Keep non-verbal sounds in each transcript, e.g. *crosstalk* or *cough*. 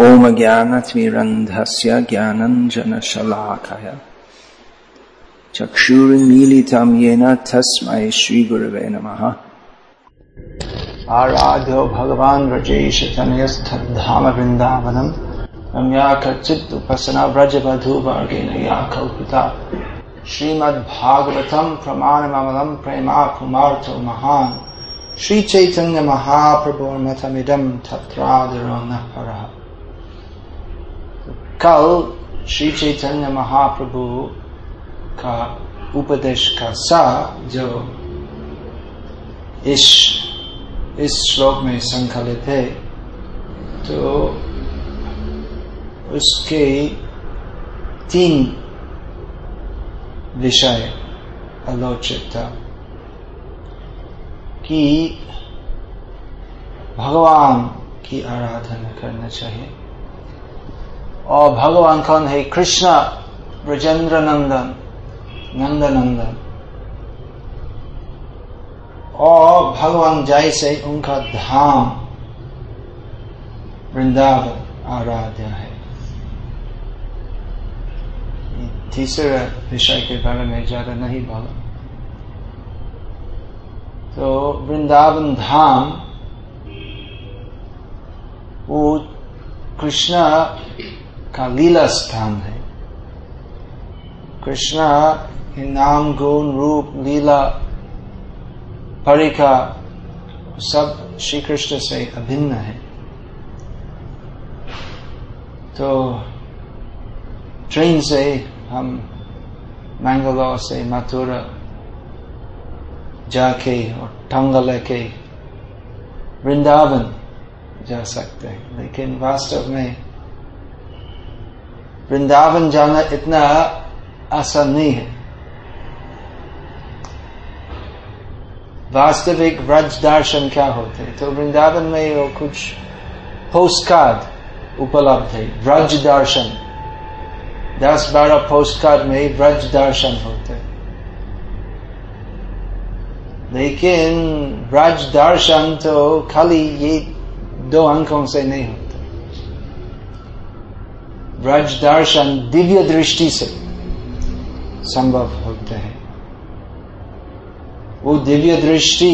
ॐ ज्ञानतिमिरन्धस्य ज्ञानञ्जनशलाकय। चक्षुरुन्मीलितं येन तस्मै श्रीगुरवे नमः। आराध्यो भगवान् व्रजेशतनयस्थद्धाम वृन्दावनम् रम्या कच्चित् उपासना व्रजवधूवर्गेण या कल्पिता श्रीमद्भागवतम् प्रमाणममलम् प्रेमा कुमार्थो महान्। श्रीचैतन्यमहाप्रभुर्मथमिदम् तत्रादरो न परः। कल श्री चैतन्य महाप्रभु का उपदेश का सा जो इस इस श्लोक में संकलित है तो उसके तीन विषय आलोचित था कि भगवान की आराधना करना चाहिए। और भगवान कौन है कृष्ण ब्रजेंद्र नंदन नंद नंदन और भगवान जैसे उनका धाम वृंदावन आराध्य है तीसरे विषय के बारे में ज़्यादा नहीं बोला। तो वृंदावन धाम, वो कृष्ण का लीला स्थान है। कृष्णा के नाम गुण रूप, लीला, परिका, सब श्री कृष्ण से अभिन्न है। तो ट्रेन से हम मैंगलोर से मथुरा जाके और टंगा लेके वृंदावन जा सकते हैं। लेकिन वास्तव में वृंदावन जाना इतना आसान नहीं है। वास्तविक व्रज दर्शन क्या होते तो वृंदावन में वो कुछ पोस्ट कार्ड उपलब्ध है, व्रज दर्शन। दस बारह पोस्ट कार्ड में व्रज दर्शन होते लेकिन व्रज दर्शन तो खाली ये दो अंकों से नहीं होता। व्रज दर्शन दिव्य दृष्टि से संभव होते हैं। वो दिव्य दृष्टि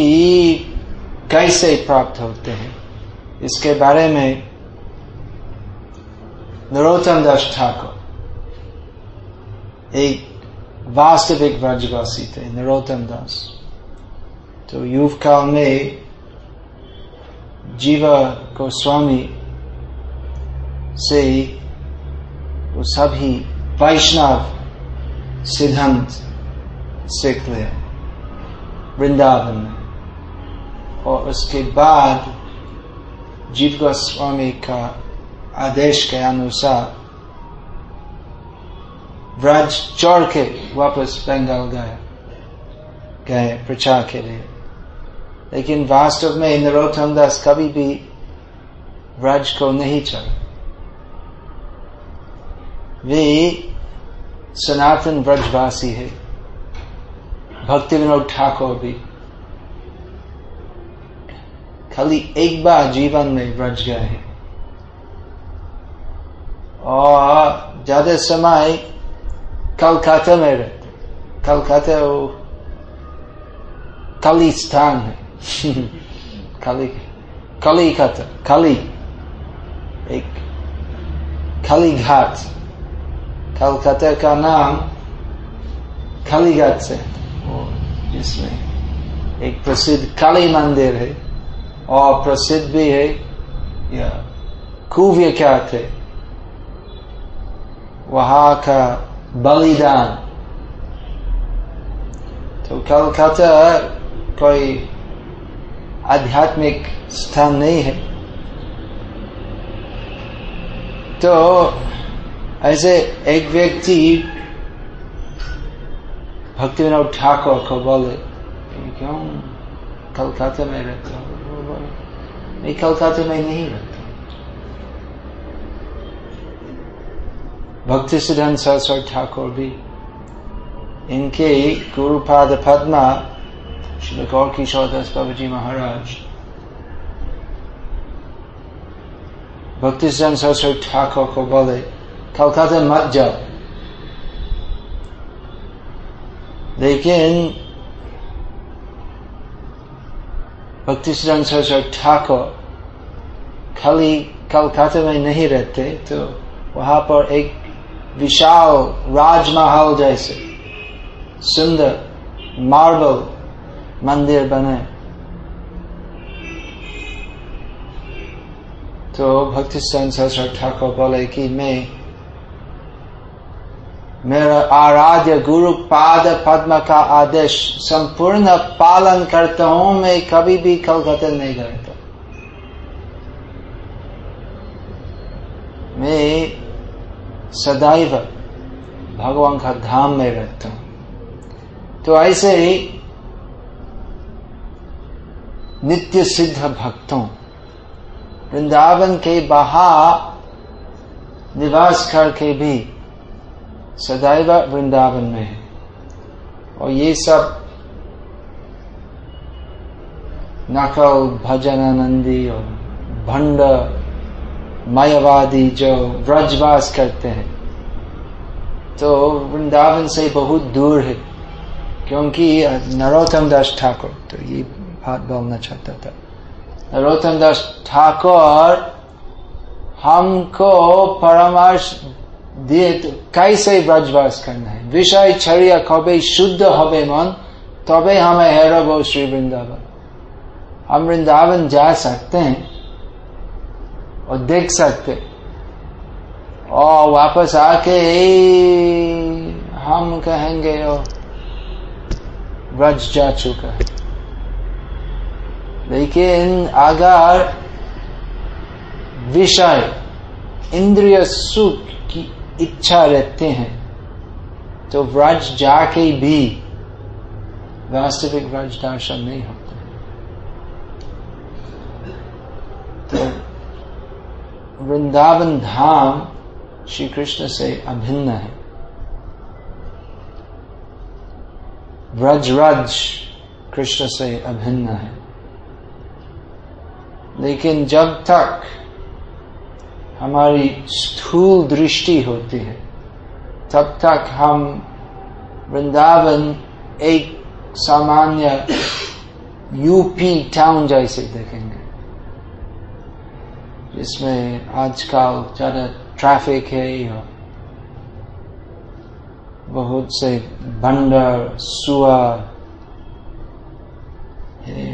कैसे प्राप्त होते हैं, इसके बारे में नरोत्तम दास ठाकुर एक वास्तविक व्रजवासी थे, नरोत्तम दास। तो युव काल में जीवा गोस्वामी से वो सभी वैष्णव सिद्धांत सीख लिया वृंदावन में। और उसके बाद जीव गोस्वामी का आदेश के अनुसार व्रज चौड़ के वापस बंगाल गए गए प्रचार के लिए। लेकिन वास्तव में नरोत्तम दास कभी भी व्रज को नहीं चढ़ा। वे सनातन ब्रजवासी है। भक्ति विनोद ठाकुर भी। खाली एक बार जीवन में ब्रज गए हैं। और ज़्यादा समय कलकत्ता में रहते कलकत्ता वो कली स्थान है। *laughs* कली कलिकता कली एक खाली घाट। कलकत्ता का नाम कालीघाट से जिसमें एक प्रसिद्ध काली मंदिर है और प्रसिद्ध भी है। या कुव्य क्या थे वहाँ का बलिदान। तो कलकत्ता कोई आध्यात्मिक स्थान नहीं है। तो ऐसे एक व्यक्ति भक्ति विनोद ठाकुर को बोले क्यों कलकत्ता में रहता हूँ? मैं कलकत्ता में नहीं रहता भक्ति सिद्धांत सरस्वती ठाकुर भी इनके गुरुपाद पद्मा, श्री गौर किशोर दास बाबू जी महाराज, भक्ति सरस्वती ठाकुर को बोले कलकत्ता मत जाओ लेकिन भक्ति सरस्वती ठाकुर खाली कलकत्ता में नहीं रहते तो वहाँ पर एक विशाल राजमहल जैसे सुंदर मार्बल मंदिर बने तो भक्ति सहस्र ठाकुर बोले कि मैं मेरा आराध्य गुरु पाद पद्म का आदेश संपूर्ण पालन करता हूँ, मैं कभी भी कलकत्ता नहीं करता मैं सदैव भगवान का धाम में रहता हूँ। तो ऐसे ही नित्य सिद्ध भक्तों, वृंदावन के बाहर निवास करके भी सदैव वृंदावन में। है और ये सब नकल भजनानंदी और भंड, मायावादी जो व्रजवास करते हैं। तो वृंदावन से बहुत दूर है, क्योंकि नरोत्तम दास ठाकुर तो ये बात बोलना चाहता था। नरोत्तम दास ठाकुर हमको परामर्श कैसे ब्रजवास करना है विषय छड़िया कबे शुद्ध हबे मन तबे हमें हेरब श्री वृंदावन हम वृंदावन जा सकते हैं और देख सकते और वापस आके हम कहेंगे ओ ब्रज जा चुका है लेकिन अगर विषय इंद्रिय सुख इच्छा रहते हैं तो व्रज जाके भी वास्तविक व्रज दर्शन नहीं होते। तो वृंदावन धाम श्री कृष्ण से अभिन्न है। व्रज रज कृष्ण से अभिन्न है। लेकिन जब तक हमारी स्थूल दृष्टि होती है। तब तक हम वृंदावन एक सामान्य यूपी टाउन जैसे देखेंगे, जिसमें आजकल ज़्यादा ट्रैफ़िक है या बहुत से बंडर सुआ है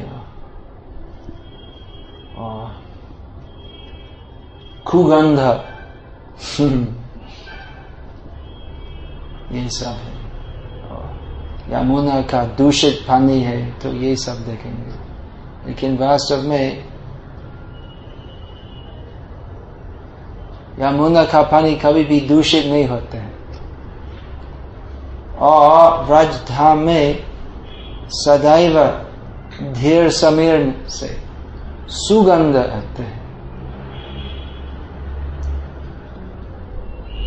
कुगंध ये सब है। यमुना का दूषित पानी है तो ये सब देखेंगे। लेकिन वास्तव में यमुना का पानी कभी भी दूषित नहीं होते हैं। और ब्रजधाम में सदैव धीर समीर से सुगंध आते हैं।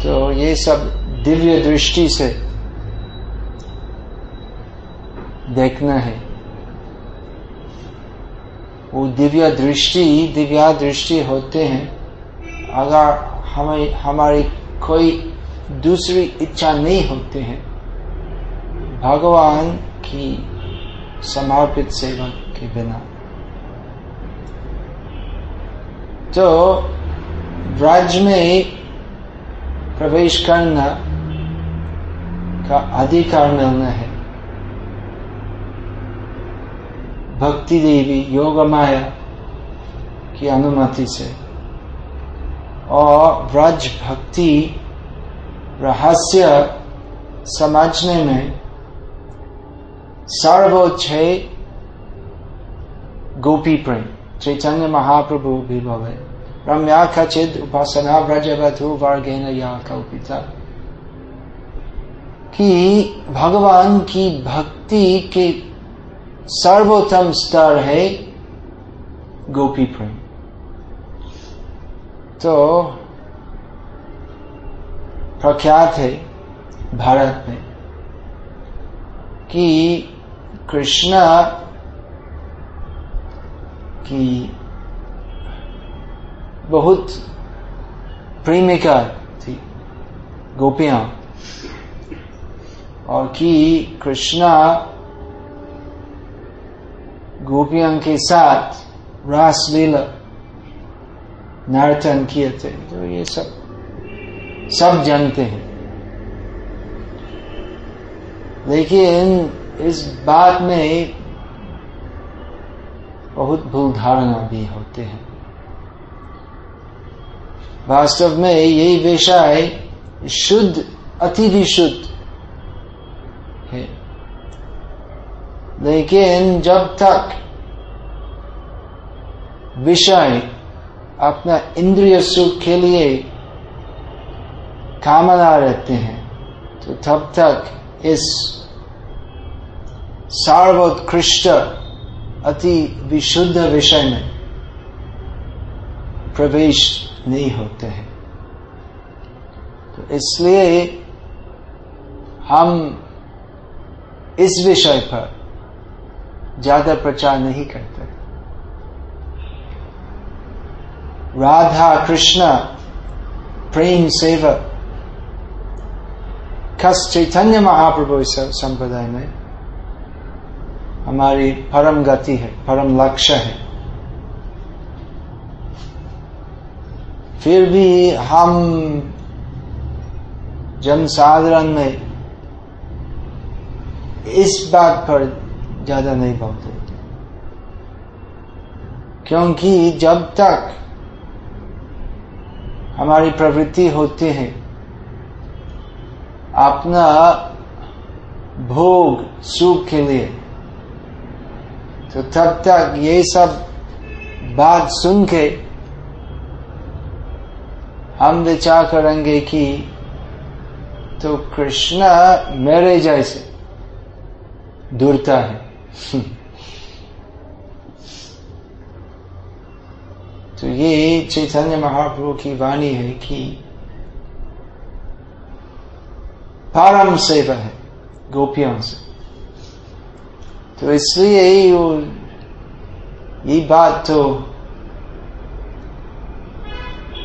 तो ये सब दिव्य दृष्टि से देखना है। वो दिव्य दृष्टि, दिव्या दृष्टि होते हैं। अगर हमें, हमारी कोई दूसरी इच्छा नहीं होती है, भगवान की समर्पित सेवा के बिना। तो ब्रज में प्रवेश करना का अधिकार मिलना है। भक्ति देवी योग माया की अनुमति से। और व्रज भक्ति रहस्य समझने में सर्वोच्च है गोपी प्रेम, चैतन्य महाप्रभु भी बोले रम्या खचिद उपासना व्रजवधु वर्गेन कि भगवान की भक्ति के सर्वोत्तम स्तर है गोपी प्रेम तो प्रख्यात है भारत में कि कृष्णा की बहुत प्रेमिका थी, गोपियाँ। और कि कृष्णा गोपियों के साथ रासलीला नर्तन किए थे। तो ये सब सब जानते हैं। लेकिन इस बात में बहुत भूल धारणा भी होते हैं। वास्तव में यही विषय शुद्ध अति विशुद्ध है लेकिन जब तक विषय अपना इंद्रिय सुख के लिए कामना रहते हैं तो तब तक इस सार्वोत्कृष्ट अति विशुद्ध विषय में प्रवेश नहीं होते हैं। तो इसलिए हम इस विषय पर ज़्यादा प्रचार नहीं करते। राधा कृष्ण, प्रेम सेवक खस चैतन्य महाप्रभु इस संप्रदाय में हमारी परम गति है, परम लक्ष्य है। फिर भी हम जनसाधारण में इस बात पर ज़्यादा नहीं बोलते क्योंकि जब तक हमारी प्रवृत्ति होती है, अपना भोग, सुख के लिए तो तब तक ये सब बात सुन के हम विचार करेंगे कि तो कृष्ण मेरे जैसे दूरता है। *laughs* तो ये चैतन्य महाप्रभु की वाणी है कि परम सेवा है, गोपियों से। तो इसलिए ये बात तो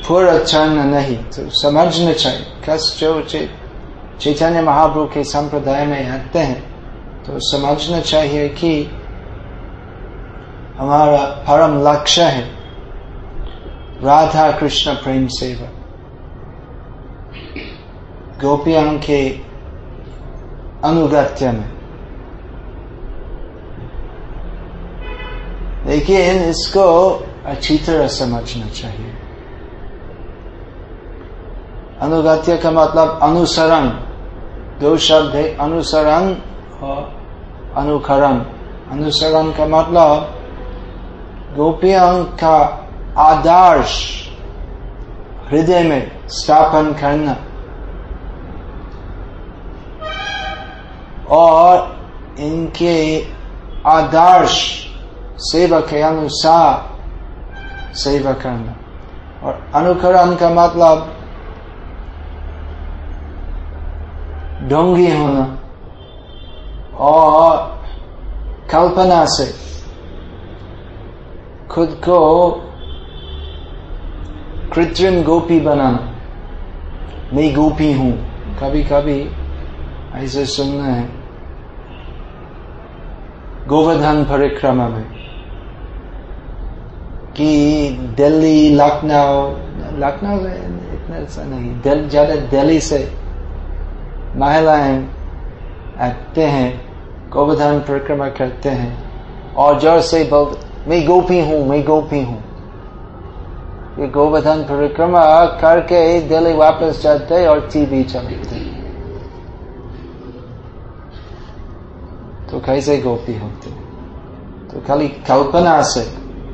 पूरा चरण नहीं तो समझना चाहिए। कस जो चैतन्य महाप्रभु के संप्रदाय में आते हैं तो समझना चाहिए कि हमारा परम लक्ष्य है राधा कृष्ण प्रेम सेवा। गोपियों के अनुगत्य में। लेकिन इसको अच्छी तरह समझना चाहिए। अनुगत्य का मतलब अनुसरण दो शब्द है अनुसरण और अनुकरण अनुसरण का मतलब गोपियों का आदर्श हृदय में स्थापन करना और इनके आदर्श सेवा के अनुसार सेवा करना और अनुकरण का मतलब ढोंगी होना और कल्पना से खुद को कृत्रिम गोपी बनाना। मैं गोपी हूँ। कभी कभी ऐसे सुनना है। गोवर्धन परिक्रमा में कि दिल्ली, लखनऊ लखनऊ इतना ऐसा नहीं ज़्यादा दिल्ली से महिलाएँ आते हैं, गोवर्धन परिक्रमा करते हैं। और ज़ोर से बोल मैं गोपी हूँ, मैं गोपी हूँ। ये गोवर्धन परिक्रमा करके दिल्ली वापस जाते और टीवी चलाते तो कैसे गोपी होते तो खाली कल्पना से,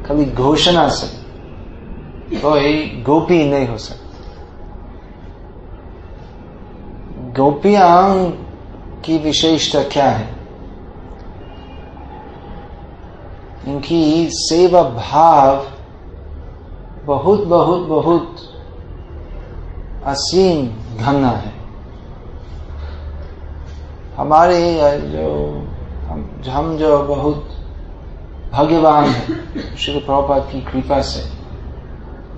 खाली घोषणा से कोई तो गोपी नहीं हो सकती। गोपियाँ की विशेषता क्या है? इनकी सेवा भाव बहुत बहुत बहुत असीम घना है। हमारे जो हम, हम जो बहुत भाग्यवान है श्री प्रभुपाद की कृपा से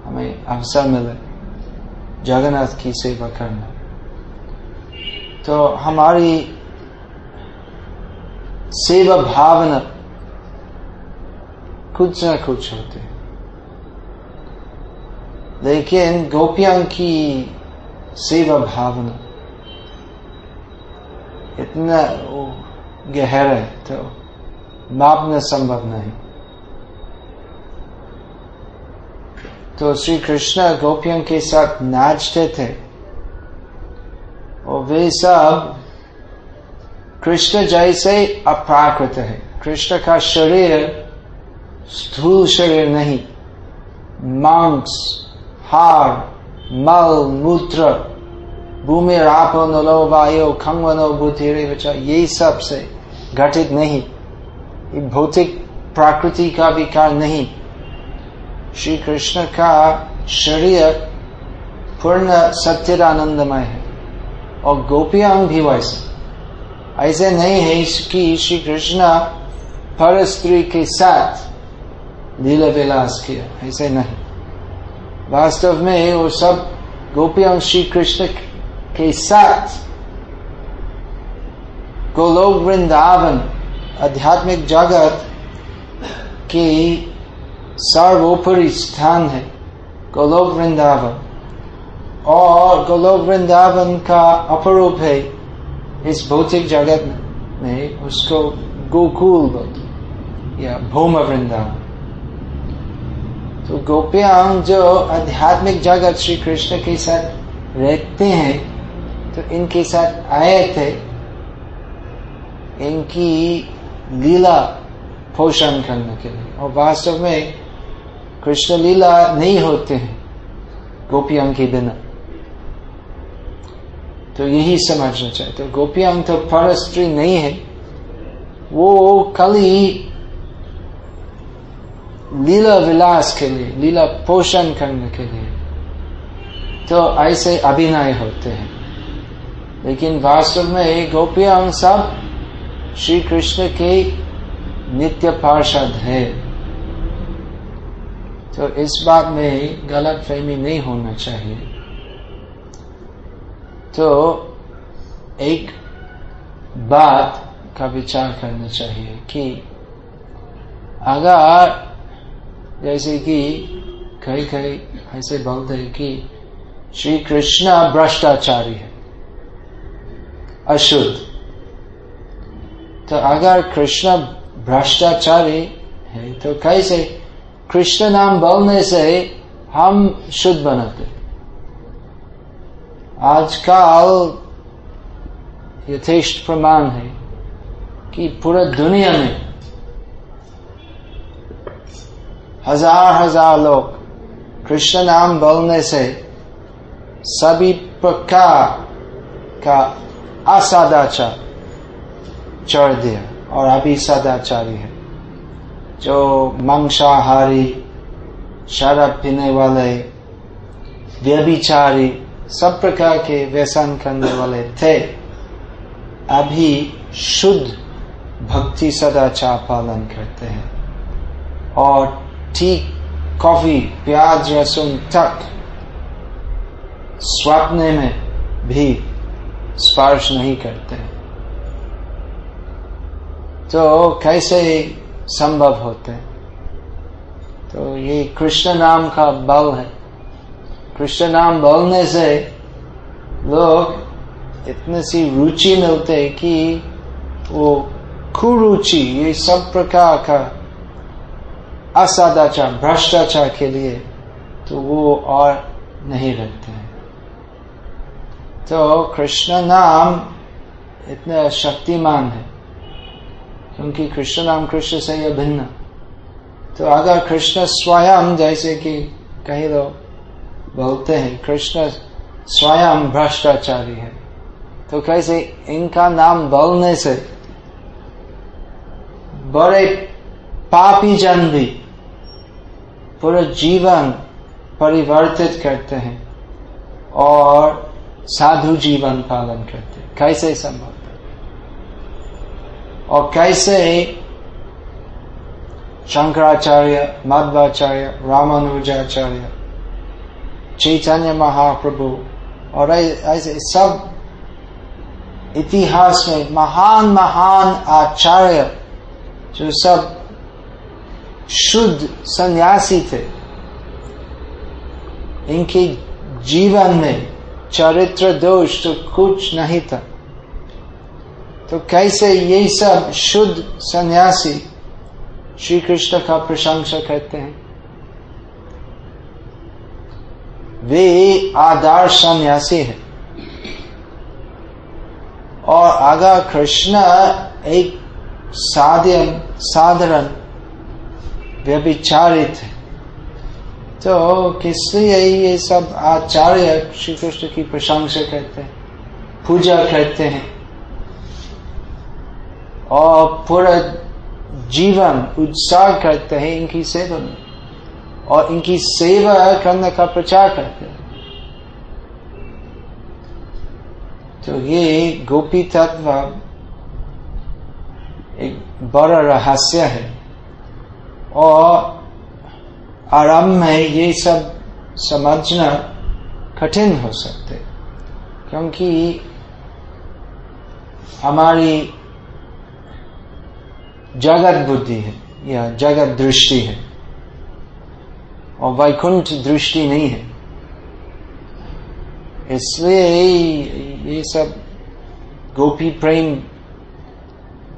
हमें अवसर मिले जगन्नाथ की सेवा करना। तो हमारी सेवा भावना कुछ न कुछ होते लेकिन गोपियाँ की सेवा भावना इतना गहरा है तो मापना संभव नहीं। तो श्री कृष्ण गोपियों के साथ नाचते थे। और वे सब कृष्ण जैसे अप्राकृत है। कृष्ण का शरीर स्थूल शरीर नहीं। मांस, हार, मल, मूत्र, भूमि, रापो, नलो, वायु, खंगवनो बुद्धि ये सबसे घटित नहीं। भौतिक प्रकृति का विकार नहीं। श्री कृष्ण का शरीर पूर्ण सत्यानंदमय है। और गोपियाँ भी वैसे। ऐसे नहीं है कि श्री कृष्ण पर स्त्री के साथ लीला विलास किया। ऐसे नहीं। वास्तव में वो सब गोपियाँ श्री कृष्ण के साथ गोलोक वृंदावन आध्यात्मिक जगत की सर्वोपरि स्थान है गोलोक वृंदावन और गोलोक वृंदावन का अपरूप है। इस भौतिक जगत में उसको गोकुल बोलते या भूम वृंदावन। तो गोपियाँ जो आध्यात्मिक जगत श्री कृष्ण के साथ रहते हैं तो इनके साथ आए थे। इनकी लीला पोषण करने के लिए। और वास्तव में कृष्ण लीला नहीं होते हैं गोपियाँ के बिना। तो यही समझना चाहिए तो गोपियाँ तो पर स्त्री नहीं है। वो खाली लीला विलास के लिए, लीला पोषण करने के लिए तो ऐसे अभिनय होते हैं। लेकिन वास्तव में गोपियाँ सब श्री कृष्ण के नित्य पार्षद है। तो इस बात में गलत फहमी नहीं होना चाहिए। तो एक बात का विचार करना चाहिए कि अगर जैसे कि कई कई ऐसे बोलते हैं कि श्री कृष्ण भ्रष्टाचारी है, अशुद्ध। तो अगर कृष्ण भ्रष्टाचारी है तो कैसे? कृष्ण नाम बोलने से हम शुद्ध बनते आजकल यथेष्ट प्रमाण है कि पूरा दुनिया में हज़ार हज़ार लोग कृष्ण नाम बोलने से सभी प्रकार का असादाचार चढ़ दिया और अभी सदाचारी है। जो मांसाहारी, शराब पीने वाले, व्यभिचारी सब प्रकार के व्यसन करने वाले थे। अभी शुद्ध भक्ति सदाचार पालन करते हैं। और ठीक कॉफ़ी, प्याज रसुन तक स्वप्न में भी स्पर्श नहीं करते हैं। तो कैसे संभव होते तो ये कृष्ण नाम का बल है। कृष्ण नाम बोलने से लोग इतने सी रुचि मिलते कि वो कुरुचि ये सब प्रकार का असादाचार, भ्रष्टाचार के लिए तो वो और नहीं रहते हैं। तो कृष्ण नाम इतने शक्तिमान है, क्योंकि कृष्ण नाम कृष्ण से यह भिन्न। तो अगर कृष्ण स्वयं, जैसे कि कहीं लोग बोलते हैं, कृष्ण स्वयं भ्रष्टाचारी है। तो कैसे इनका नाम बोलने से बड़े पापी जन भी पूरा जीवन परिवर्तित करते हैं और साधु जीवन पालन करते हैं। कैसे संभव और कैसे शंकराचार्य, मध्वाचार्य, रामानुजाचार्य चैतन्य महाप्रभु और ऐसे सब इतिहास में महान महान आचार्य जो सब शुद्ध सन्यासी थे इनके जीवन में चरित्र दोष तो कुछ नहीं था तो कैसे ये सब शुद्ध सन्यासी श्री कृष्ण का प्रशंसा करते हैं? वे आधार सन्यासी है। और अगर कृष्ण एक साधन साधारण, व्यभिचारित है। तो किस लिए ये सब आचार्य श्री कृष्ण की प्रशंसा करते हैं, पूजा करते हैं? और पूरा जीवन उत्साह करते हैं इनकी सेवा में। और इनकी सेवा करने का प्रचार करते हैं। तो ये गोपी तत्व एक बड़ा रहस्य है। और आरंभ में ये सब समझना कठिन हो सकते क्योंकि हमारी जगत बुद्धि है या जगत दृष्टि है। और वैकुंठ दृष्टि नहीं है। इसलिए ये सब गोपी प्रेम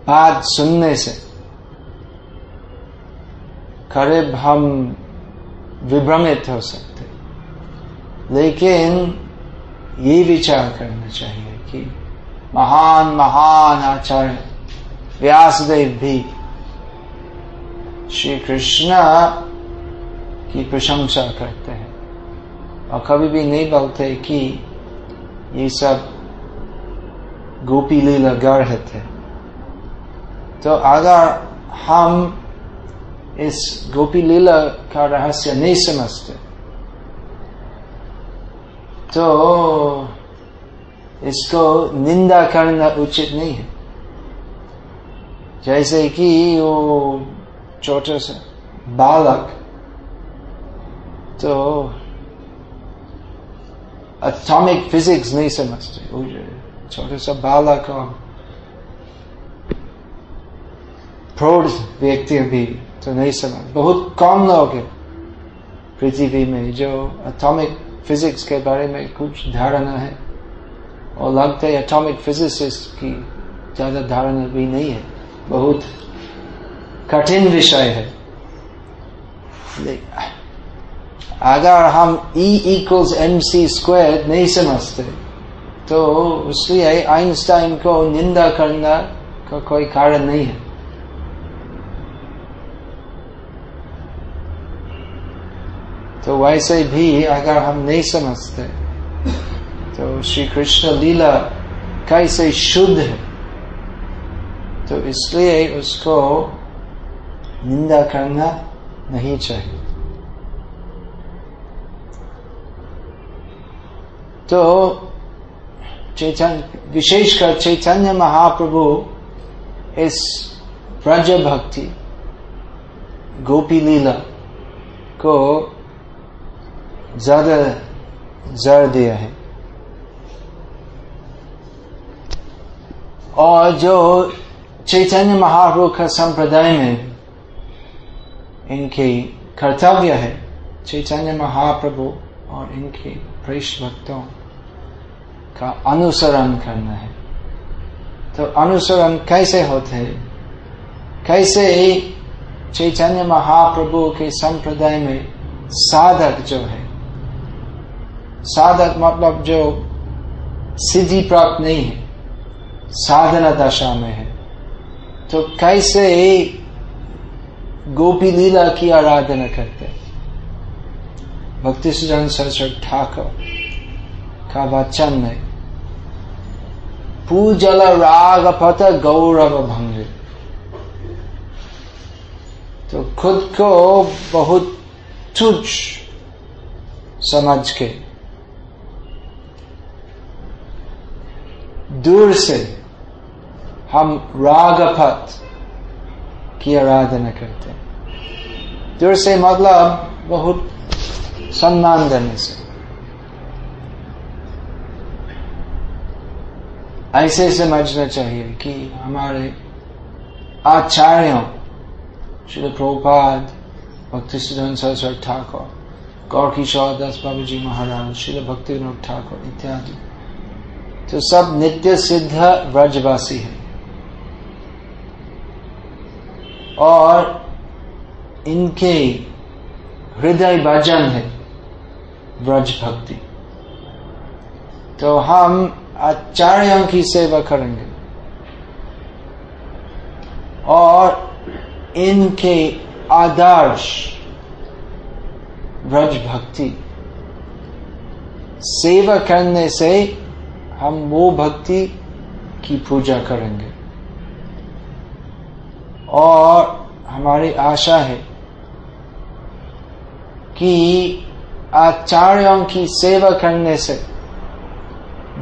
बात सुनने से करीब हम विभ्रमित हो सकते। लेकिन ये विचार करना चाहिए कि महान महान आचार्य व्यासदेव भी श्री कृष्ण की प्रशंसा करते हैं। और कभी भी नहीं बोलते कि ये सब गोपी लीला गर्ह थे। तो अगर हम इस गोपी लीला का रहस्य नहीं समझते तो इसको निंदा करना उचित नहीं है। जैसे कि वो छोटे से बालक तो एटॉमिक फिजिक्स नहीं समझते छोटे सा बालक और प्रौढ़ व्यक्ति भी तो नहीं समझ, बहुत कम लोग हैं पृथ्वी में जो एटॉमिक फिजिक्स के बारे में कुछ धारणा है। और लगता है एटॉमिक फिजिसिस्ट की ज़्यादा धारणा भी नहीं है, बहुत कठिन विषय है। अगर हम E equals M C square नहीं समझते तो उसलिए आइंस्टाइन को निंदा करना का कोई कारण नहीं है। तो वैसे भी अगर हम नहीं समझते तो श्री कृष्ण लीला कैसे शुद्ध है? तो इसलिए उसको निंदा करना नहीं चाहिए। तो चैतन्य विशेषकर चैतन्य महाप्रभु, इस ब्रज भक्ति गोपी लीला को ज़्यादा जर दिया है। और जो चैतन्य महाप्रभु का संप्रदाय में इनके कर्तव्य है, चैतन्य महाप्रभु और इनके प्रेष भक्तों का अनुसरण करना है। तो अनुसरण कैसे होते? हैं कैसे चैतन्य महाप्रभु के संप्रदाय में साधक जो है, साधक मतलब जो सिद्धि प्राप्त नहीं है, साधना दशा में है तो कैसे गोपी लीला की आराधना करते भक्ति सुजन सरस्वत ठाकुर का वचन में पूजल राग पत गौरव भंग तो खुद को बहुत तुच्छ समझ के दूर से हम रागपथ की आराधना करते हैं दूर से मतलब बहुत सम्मान देने से ऐसे समझना चाहिए कि हमारे आचार्यों, श्री प्रभुपाद भक्ति सिद्धन सरस्वती ठाकुर गौर किशोर दास बाबू जी महाराज, श्री भक्ति विनोद ठाकुर इत्यादि। तो सब नित्य सिद्ध व्रजवासी है। और इनके हृदय भजन है व्रज भक्ति तो हम आचार्यों की सेवा करेंगे। और इनके आदर्श व्रज भक्ति सेवा करने से हम वो भक्ति की पूजा करेंगे। और हमारी आशा है कि आचार्यों की सेवा करने से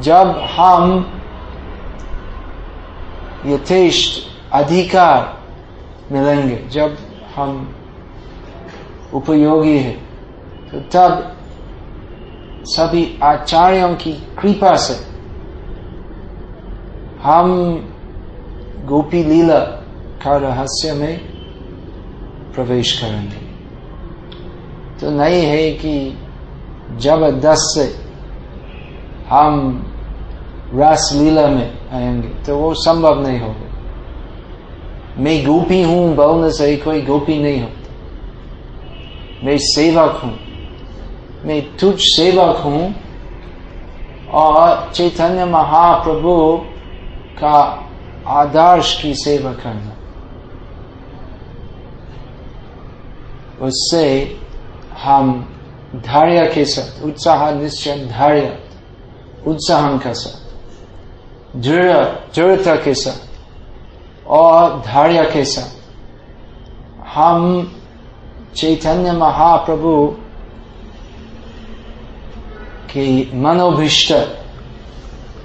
जब हम यथेष्ट अधिकार मिलेंगे जब हम उपयोगी है तो तब सभी आचार्यों की कृपा से हम गोपी लीला का रहस्य में प्रवेश करेंगे। तो नहीं है कि ज़बरदस्त से हम रस लीला में आएँगे तो वो संभव नहीं होगा। मैं गोपी हूँ बोलने से कोई गोपी नहीं होता। मैं सेवक हूँ। मैं तुझ सेवक हूँ और चैतन्य महाप्रभु का आदर्श की सेवा करना। उससे हम धैर्य के साथ, उत्साह, निश्चय, धार्य उत्साह के साथ दृढ़, दृढ़ता के साथ और धार्य के साथ हम चैतन्य महाप्रभु की मनोभिष्ट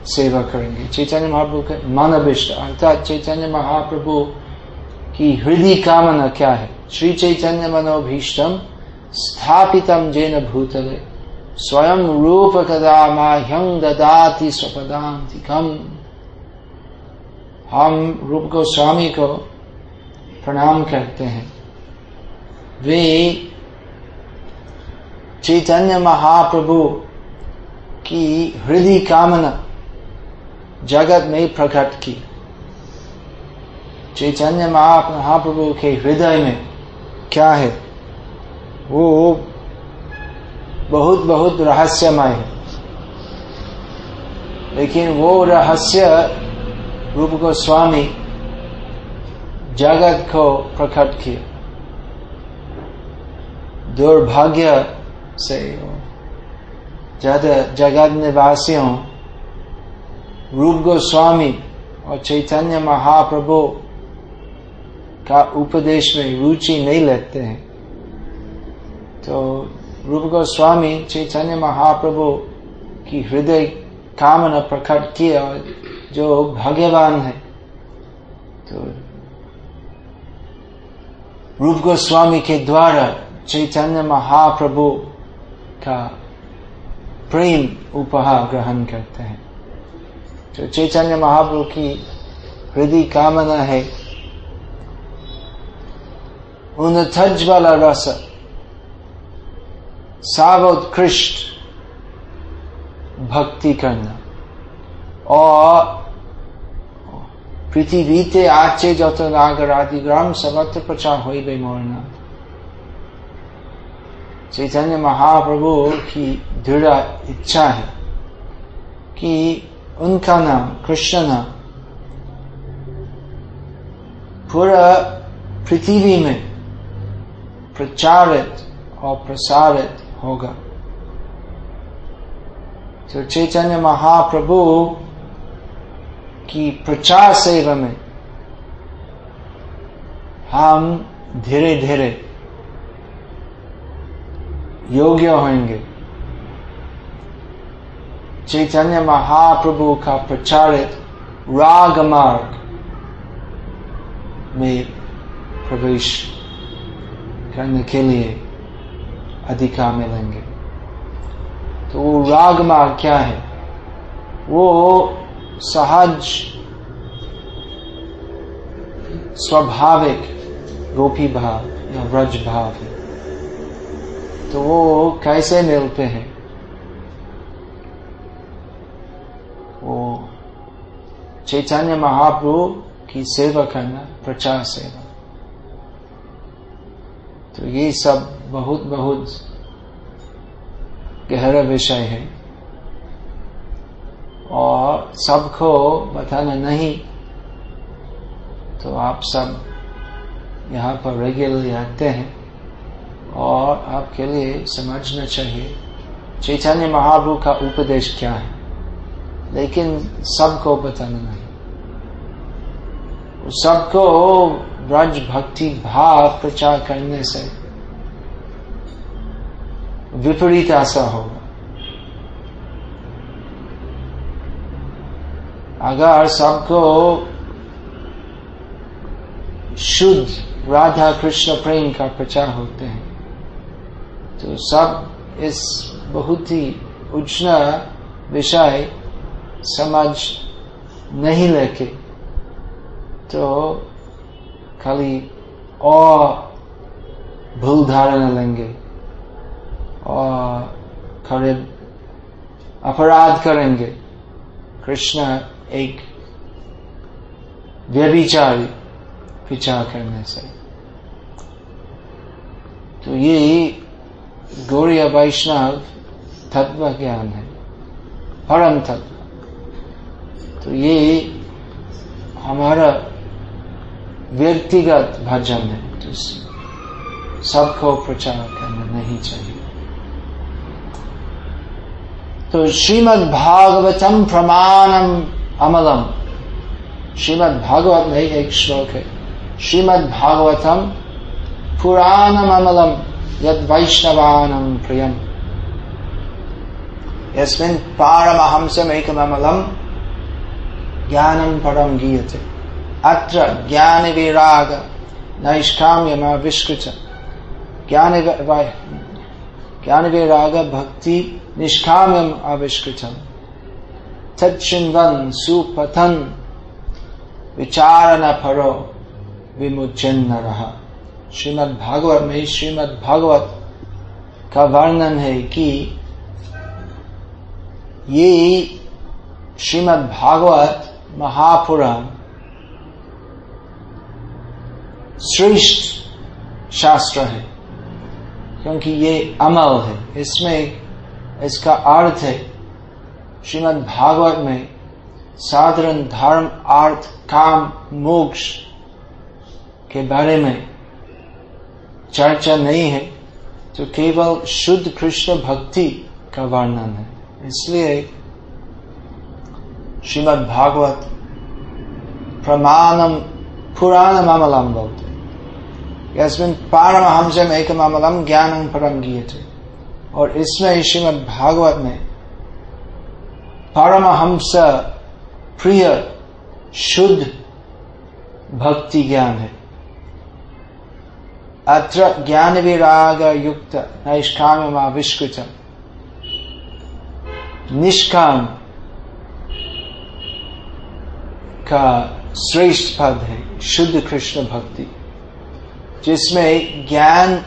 सेवा करेंगे। चैतन्य महाप्रभु के मनोभिष्ट, अर्थात चैतन्य महाप्रभु की हृदय कामना क्या है? श्री चैतन्य मनोभीष्टम स्थापितम जेन भूतले। स्वयं रूप कदा माह्यम ददाति स्वपदांतिकम हम रूप गोस्वामी को प्रणाम करते हैं। वे चैतन्य महाप्रभु की हृदय कामना जगत में प्रकट की। चैतन्य महाप्रभु के हृदय में क्या है? वो बहुत बहुत रहस्यमय है। लेकिन वो रहस्य रूप गोस्वामी जगत को प्रकट किया दुर्भाग्य से ज़्यादा जगत निवासियों रूप गोस्वामी और चैतन्य महाप्रभु का उपदेश में रुचि नहीं लेते हैं तो रूप गोस्वामी चैतन्य महाप्रभु की हृदय कामना प्रकट किया, जो भाग्यवान है। तो रूप गोस्वामी के द्वारा चैतन्य महाप्रभु का प्रेम उपहार ग्रहण करते हैं। तो चैतन्य महाप्रभु की हृदय कामना है। उन वाला रस सर्वोत्कृष्ट भक्ति करना और পৃথিবীতে আছে যত রাগ রাধিগ্রাম সর্বত্র प्रचार হইবে मोरना चैतन्य महाप्रभु की दृढ़ इच्छा है कि उनका नाम कृष्ण नाम पूरा पृथ्वी में प्रचारित और प्रसारित होगा। तो चैतन्य महाप्रभु की प्रचार सेवा में हम धीरे धीरे योग्य होंगे। चैतन्य महाप्रभु का प्रचारित राग मार्ग में प्रवेश करने के लिए अधिकार मिलेंगे तो वो राग मार्ग क्या है? वो सहज, स्वाभाविक गोपी भाव, या व्रज भाव है। तो वो कैसे मिलते हैं? वो चैतन्य महाप्रभु की सेवा करना, प्रचार सेवा। तो ये सब बहुत बहुत गहरा विषय है। और सबको बताना नहीं तो आप सब यहाँ पर रेगुलरली आते हैं और आपके लिए समझना चाहिए, चैतन्य महाप्रभु का उपदेश क्या है। लेकिन सबको बताना नहीं। सबको ब्रज भक्ति भाव प्रचार करने से विपरीत ऐसा होगा। अगर सबको शुद्ध राधा कृष्ण प्रेम का प्रचार होते हैं तो सब इस बहुत ही उच्च विषय समझ नहीं लेके तो खाली और भूल धारणा लेंगे और खरीद अपराध करेंगे। कृष्ण एक व्यभिचारी विचार करने से। तो ये गौरी वैष्णव तत्व ज्ञान है, परम तत्व। तो ये हमारा व्यक्तिगत भजन है तो सबको प्रचार करना नहीं चाहिए। तो श्रीमद भागवतम प्रमाणम अमलम। श्रीमद भागवत में एक श्लोक है। श्रीमद भागवतम पुराणम अमलम, यद वैष्णवानम प्रियम। यस्मिन् पारमहंसम एकममलम ज्ञानम परम गीयते। अत्र ज्ञान विराग नैष्काम्यमाविष्कृत ज्ञान ज्ञान विराग भक्ति निष्काम्यम आविष्कृतम तत्चिन्वन सुपथन विचारण परो विमुचन रहा श्रीमद भागवत में श्रीमद भागवत का वर्णन है कि ये श्रीमद भागवत महापुराण श्रेष्ठ शास्त्र है, क्योंकि ये अमल है। इसमें इसका अर्थ है, श्रीमद भागवत में साधारण धर्म, अर्थ, काम, मोक्ष के बारे में चर्चा नहीं है तो केवल शुद्ध कृष्ण भक्ति का वर्णन है। इसलिए श्रीमद भागवत प्रमाणम पुराण मामलम बोलते यस्मिन पारमहंसम एक मामलम ज्ञान परम गीयते और इसमें श्रीमद भागवत में परमहंस प्रिय शुद्ध भक्ति ज्ञान है अत्र ज्ञान विराग युक्त नैष्काम आविष्कृत निष्काम का श्रेष्ठ पद है, शुद्ध कृष्ण भक्ति, जिसमें ज्ञान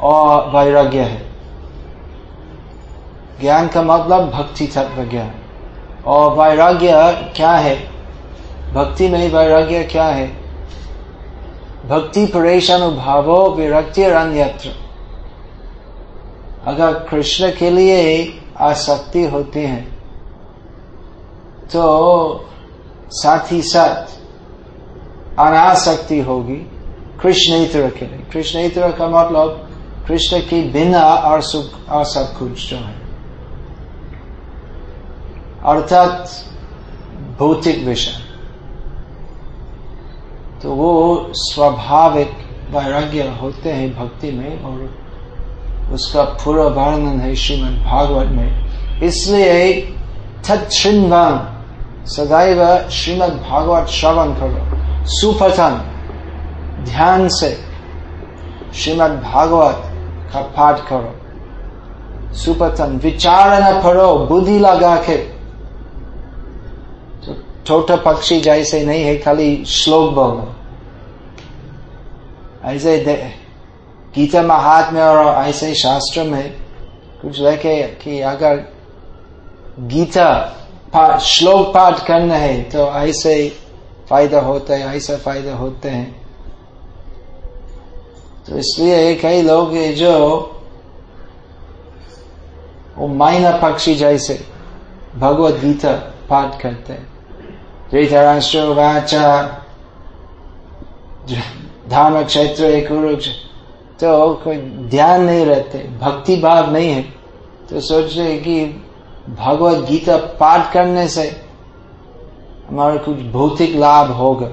और वैराग्य है। ज्ञान का मतलब भक्ति तत्व ज्ञान। और वैराग्य क्या है? भक्ति में वैराग्य क्या है? भक्ति परेश अनुभावो विरक्ति अन्यत्र। अगर कृष्ण के लिए आसक्ति होती है तो साथ ही साथ अनासक्ति होगी। कृष्ण कृष्णेतर के लिए कृष्णेतर का मतलब कृष्ण की बिना और सुख और सब कुछ जो है। अर्थात भौतिक विषय। तो वो स्वाभाविक वैराग्य होते हैं भक्ति में और उसका पूरा वर्णन है श्रीमद भागवत में इसलिए तत्न सदैव श्रीमद भागवत श्रवण करो। सुपथन ध्यान से श्रीमद भागवत का पाठ करो। सुपथन विचार न पढ़ो बुद्धि लगा के। छोटा पक्षी जैसे नहीं है, खाली श्लोक बोलना ऐसे गीता महात्म्य और ऐसे शास्त्र में कुछ लिखे कि अगर गीता श्लोक पाठ करना है तो ऐसे फ़ायदा होता है, ऐसा फ़ायदा होते हैं। तो इसलिए कई लोग जो, वो माइना पक्षी जैसे भगवत गीता पाठ करते हैं। धृतराष्ट्र वाचा धर्म क्षेत्र कुरुक्षेत्र तो कोई ध्यान नहीं रहते, भक्ति भाव नहीं है। तो सोच रहे कि भगवत गीता पाठ करने से हमारा कुछ भौतिक लाभ होगा।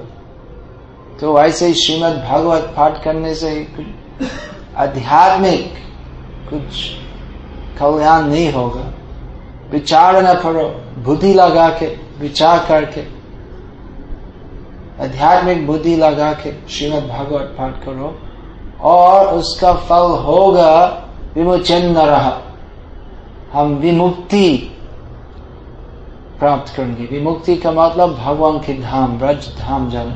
तो ऐसे ही श्रीमद भागवत पाठ करने से कुछ आध्यात्मिक कुछ कल्याण नहीं होगा। विचार न करो, बुद्धि लगा के, विचार करके, आध्यात्मिक बुद्धि लगा के श्रीमद भागवत पाठ करो और उसका फल होगा विमोचन न रहा। हम विमुक्ति प्राप्त करेंगे। विमुक्ति का मतलब भगवान के धाम, ब्रज धाम जाना।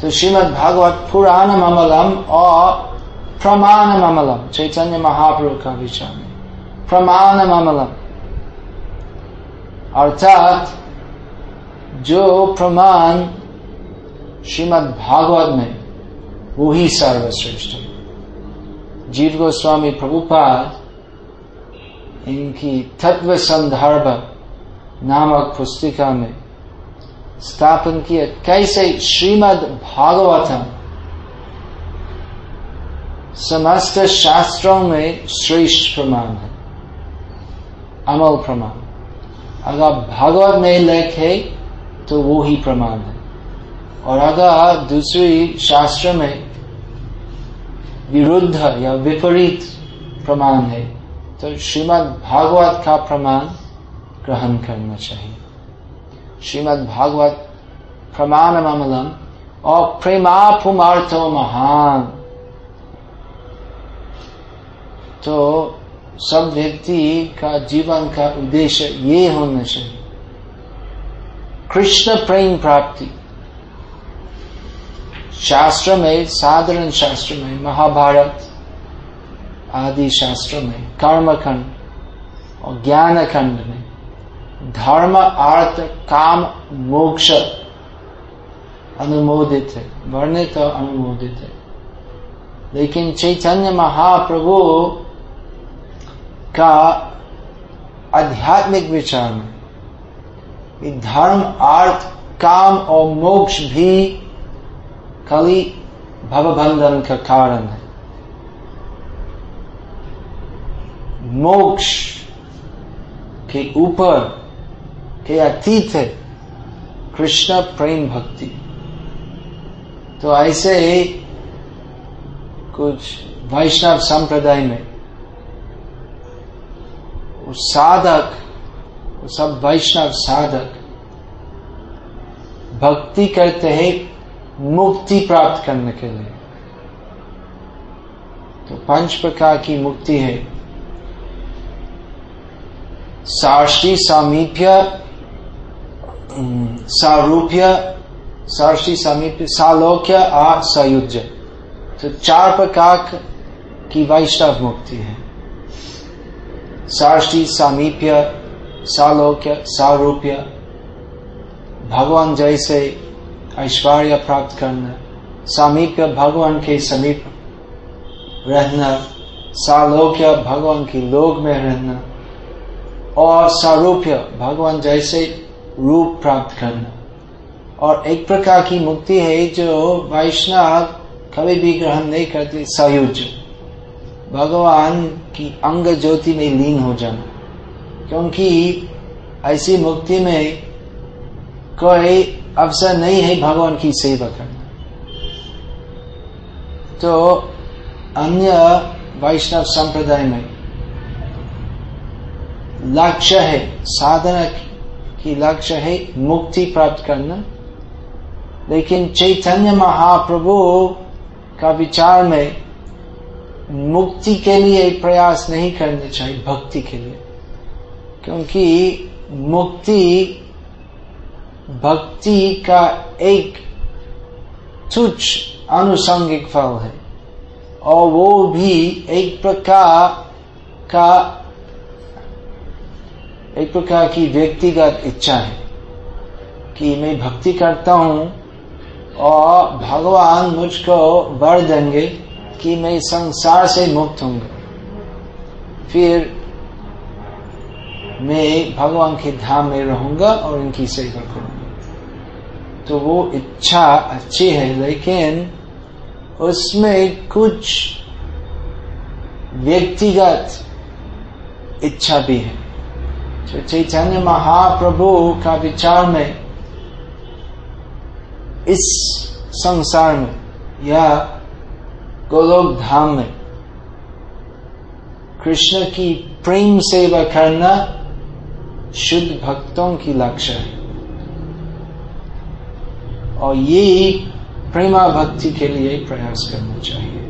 तो श्रीमद भागवत पुराण ममलम और प्रमाण ममलम चैतन्य महाप्रभु का विचार में प्रमाण ममलम अर्थात जो प्रमाण श्रीमद भागवत में वो ही सर्वश्रेष्ठ है। जीव गोस्वामी प्रभुपाद इनकी तत्व संदर्भ नामक पुस्तिका में स्थापन किया। कैसे श्रीमद भागवतम समस्त शास्त्रों में श्रेष्ठ प्रमाण है, अमल प्रमाण। अगर भागवत में लेख है तो वो ही प्रमाण है। और अगर दूसरी शास्त्र में विरुद्ध या विपरीत प्रमाण है तो श्रीमद् भागवत का प्रमाण ग्रहण करना चाहिए। श्रीमद् भागवत प्रमाण अमलम और प्रेमापुमार्थो महान। तो सब व्यक्ति का जीवन का उद्देश्य ये होना चाहिए। कृष्ण प्रेम प्राप्ति। शास्त्र में, साधारण शास्त्र में, महाभारत आदि शास्त्र में कर्म खंड और ज्ञान खंड में, धर्म, अर्थ, काम, मोक्ष अनुमोदित है, वर्णित और अनुमोदित है। लेकिन चैतन्य महाप्रभु का आध्यात्मिक विचार में धर्म, अर्थ, काम और मोक्ष भी खाली भवबंधन का कारण है। मोक्ष के ऊपर, के अतीत है, कृष्ण प्रेम भक्ति। तो ऐसे ही कुछ वैष्णव संप्रदाय में, वो साधक, वो सब वैष्णव साधक, भक्ति करते हैं मुक्ति प्राप्त करने के लिए। तो पंच प्रकार की मुक्ति है। सार्षी सामीप्य सारूप्य सार्षी सामीप्य सालोक्य आ सयुज तो चार प्रकार की वैष्णव मुक्ति है। सार्षी सामीप्य सालोक्य सारूप्य भगवान जैसे ऐश्वर्य प्राप्त करना सामीप्य भगवान के समीप रहना सालोक्य भगवान की लोक में रहना और सारूप्य भगवान जैसे रूप प्राप्त करना। और एक प्रकार की मुक्ति है जो वैष्णव कभी भी ग्रहण नहीं करते, सयुज। भगवान की अंग ज्योति में लीन हो जाना। क्योंकि ऐसी मुक्ति में कोई अवसर नहीं है भगवान की सेवा करना। तो अन्य वैष्णव संप्रदाय में लक्ष्य है, साधना की लक्ष्य है, मुक्ति प्राप्त करना। लेकिन चैतन्य महाप्रभु का विचार में मुक्ति के लिए प्रयास नहीं करने चाहिए, भक्ति के लिए। क्योंकि मुक्ति, भक्ति का एक तुच्छ अनुसंगिक फल है, और वो भी एक प्रकार का एक प्रकार की व्यक्तिगत इच्छा है कि मैं भक्ति करता हूँ और भगवान मुझको वर देंगे कि मैं संसार से मुक्त होंगे फिर मैं भगवान के धाम में रहूँगा और उनकी सेवा करूँगा। तो वो इच्छा अच्छी है, लेकिन उसमें कुछ व्यक्तिगत इच्छा भी है। तो चैतन्य महाप्रभु का विचार में इस संसार में या गोलोक धाम में कृष्ण की प्रेम सेवा करना शुद्ध भक्तों की लक्ष्य है। और ये प्रेमा भक्ति के लिए प्रयास करना चाहिए।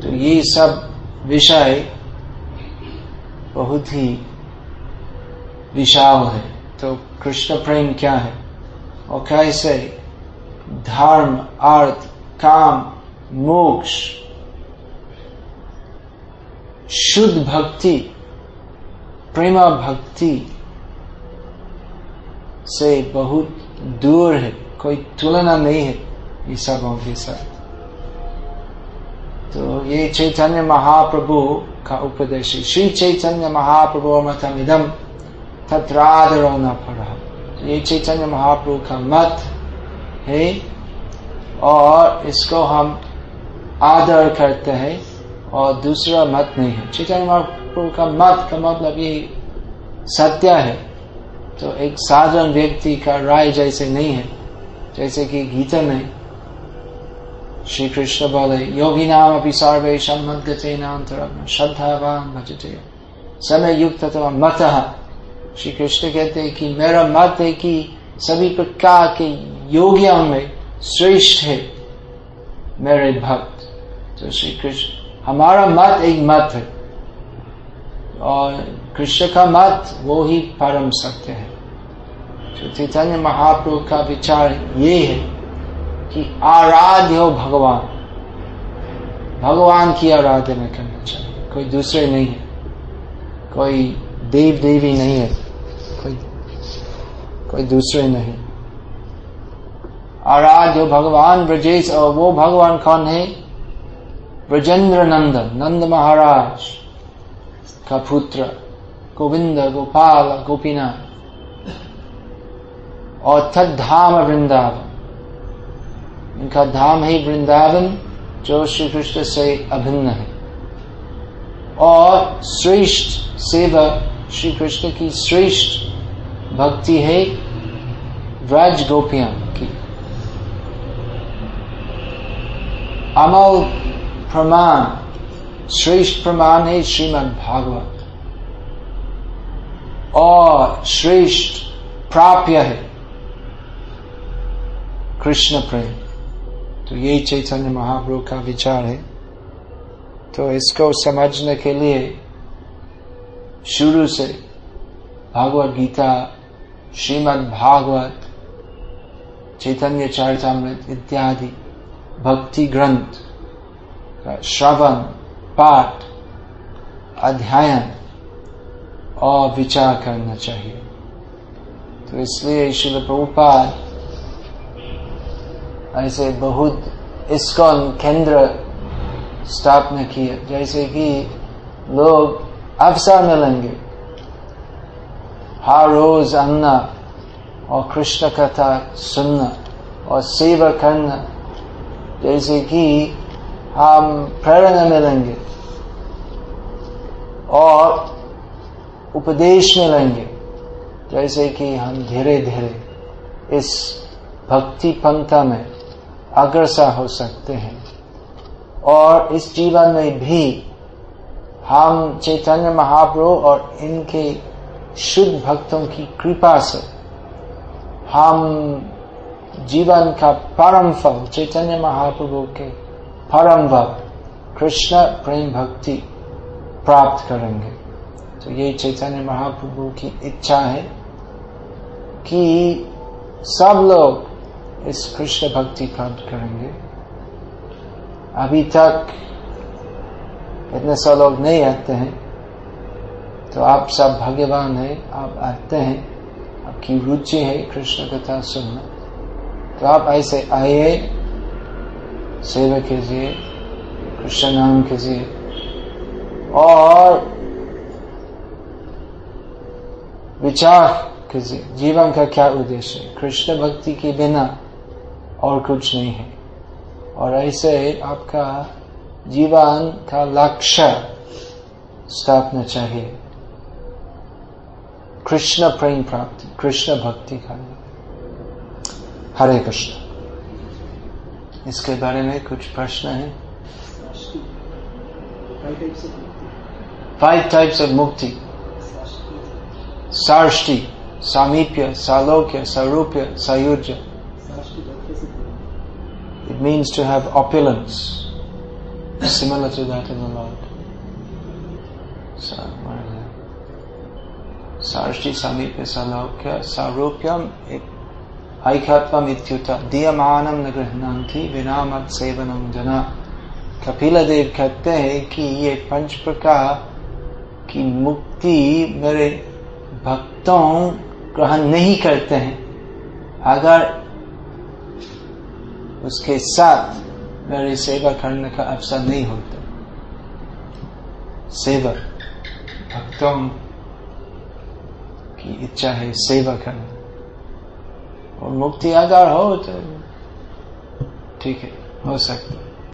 तो ये सब विषय बहुत ही विशाल है। तो कृष्ण प्रेम क्या है? और कैसे धर्म, अर्थ, काम, मोक्ष, शुद्ध भक्ति, प्रेमा भक्ति से बहुत दूर है। कोई तुलना नहीं है ये सबों के साथ तो ये चैतन्य महाप्रभु का उपदेश। श्री चैतन्य महाप्रभु मतम इदम तत्रादरो न पढ़ा ये चैतन्य महाप्रभु का मत है, और इसको हम आदर करते हैं, और दूसरा मत नहीं है। चैतन्य महाप्रभु का मत का मतलब ये सत्य है। तो एक साधारण व्यक्ति का राय जैसे नहीं है। जैसे कि गीता में श्री कृष्ण बोले योगी नाम अभी सर्वे नान्तरम श्रद्धावान समय युक्त तो मत श्री कृष्ण कहते हैं कि मेरा मत है कि सभी प्रकार के योगियों में श्रेष्ठ है मेरे भक्त तो श्री कृष्ण हमारा मत एक मत है और कृष्ण का मत वो ही परम सत्य है तो चैतन्य महाप्रभु का विचार ये है कि आराध्य हो भगवान। भगवान की आराधना करना चाहिए। कोई दूसरे नहीं है। कोई देव देवी नहीं है। कोई कोई दूसरे नहीं। आराध्य भगवान ब्रजेश, और वो भगवान कौन है? ब्रजेंद्र नंदन, नंद महाराज का पुत्र, गोविंद, गोपाल, गोपीनाथ, और तद धाम वृंदावन। इनका धाम है वृंदावन, जो श्री कृष्ण से अभिन्न है। और श्रेष्ठ सेवा श्री कृष्ण की श्रेष्ठ भक्ति है व्रज गोपियाँ की। अमल प्रमाण, श्रेष्ठ प्रमाण है श्रीमद् भागवत। और श्रेष्ठ प्राप्य है कृष्ण प्रेम। तो यही चैतन्य महाप्रभु का विचार है। तो इसको समझने के लिए शुरू से भागवत गीता, श्रीमद् भागवत, चैतन्य चरितमृत इत्यादि भक्ति ग्रंथ श्रवण, पाठ, अध्ययन और विचार करना चाहिए। तो इसलिए शिल प्रभुपाद ऐसे बहुत इसकॉन केंद्र स्थापना किए, जैसे कि लोग अवसर मिलेंगे हर रोज अन्ना और कृष्ण कथा सुनना और सेवा करना, जैसे कि हम प्रेरणा मिलेंगे और उपदेश मिलेंगे जैसे कि हम धीरे धीरे इस भक्ति पंथा में अग्रसर हो सकते हैं। और इस जीवन में भी हम चैतन्य महाप्रभु और इनके शुद्ध भक्तों की कृपा से हम जीवन का परम फल, चैतन्य महाप्रभु के परम भक्त, कृष्ण प्रेम भक्ति प्राप्त करेंगे। तो ये चैतन्य महाप्रभु की इच्छा है कि सब लोग इस कृष्ण भक्ति प्राप्त करेंगे। अभी तक इतने सब लोग नहीं आते हैं तो आप सब भाग्यवान है, आप आते हैं, आपकी रुचि है कृष्ण कथा सुनना। तो आप ऐसे आइए, सेवा कीजिए, कृष्ण नाम कीजिए, और विचार कीजिए। जीवन का क्या उद्देश्य है? कृष्ण भक्ति के बिना और कुछ नहीं है। और ऐसे आपका जीवन का लक्ष्य स्थापना चाहिए। कृष्ण प्रेम प्राप्ति, कृष्ण भक्ति का। हरे कृष्ण। इसके बारे में कुछ प्रश्न है? फाइव टाइप्स ऑफ़ मुक्ति Sashti सामीप्य सालोक्य सारूप्य सयुज्य means to have opulence, similar to that of the Lord. So? Sarshi Samipya Salokya Sarupyam Aikatvam Ityuta Diyamanam Nagrihnanti Vinamat Sevanam Jana Kapila देव कहते हैं कि ये पंच प्रकार की मुक्ति मेरे भक्तों ग्रहण नहीं करते हैं अगर उसके साथ मेरी सेवा करने का अवसर नहीं होता। सेवा, भक्तों की इच्छा है सेवा करना। और मुक्ति अगर हो तो ठीक है, हो सकता